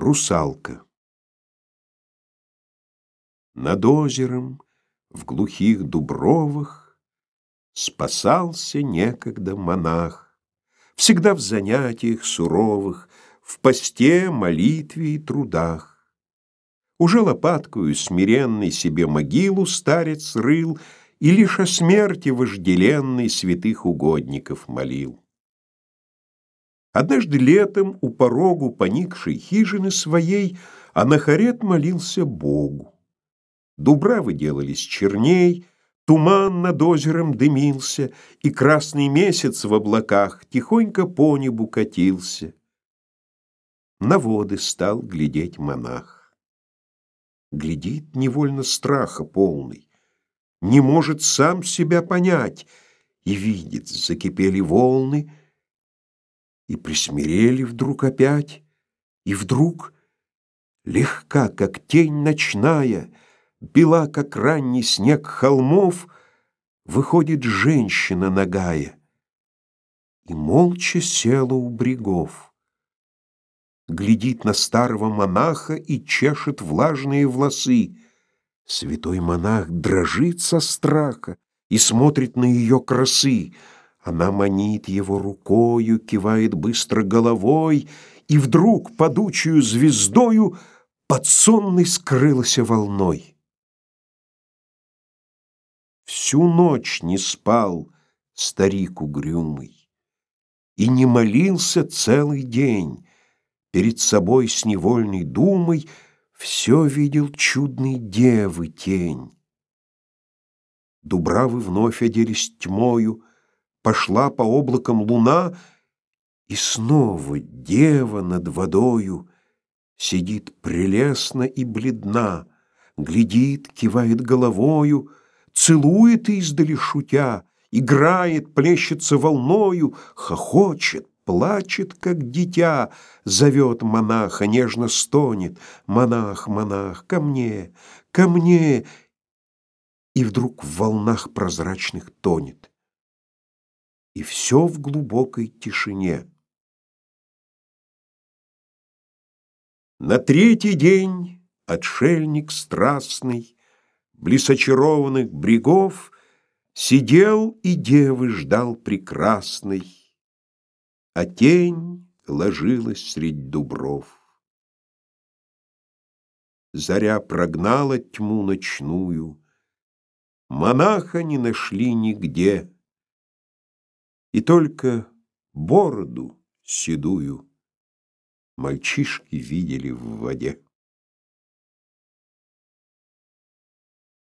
Русалка Над озером в глухих дубровах Спасался некогда монах, Всегда в занятиях суровых, В посте, молитве и трудах. Уже лопаткою смиренный Себе могилу старец рыл И лишь о смерти вожделенной Святых угодников молил. Однажды летом у порогу поникшей хижины своей Анахарет молился Богу. Дубравы делались черней, туман над озером дымился, И красный месяц в облаках тихонько по небу катился. На воды стал глядеть монах. Глядит невольно страха полный, Не может сам себя понять, И видит, закипели волны, и присмирели вдруг опять, и вдруг легка, как тень ночная, бела, как ранний снег холмов, выходит женщина нагая и молча села у брегов. Глядит на старого монаха и чешет влажные волосы. Святой монах дрожит со страха и смотрит на ее красы. Она манит его рукою, кивает быстро головой, и вдруг падучую звездою под сонной скрылась волной. Всю ночь не спал старик угрюмый и не молился целый день. Перед собой с невольной думой все видел чудный девы тень. Дубравы вновь оделись тьмою, пошла по облакам луна, и снова дева над водою сидит прелестно и бледна, глядит, кивает головою, целует издали шутя, играет, плещется волною, хохочет, плачет, как дитя, зовет монаха, нежно стонет: "Монах, монах, ко мне, ко мне!" И вдруг в волнах прозрачных тонет и все в глубокой тишине. На третий день отшельник страстный, близ очарованных брегов, сидел и девы ждал прекрасной, а тень ложилась средь дубров. Заря прогнала тьму ночную, монаха не нашли нигде и только бороду седую мальчишки видели в воде.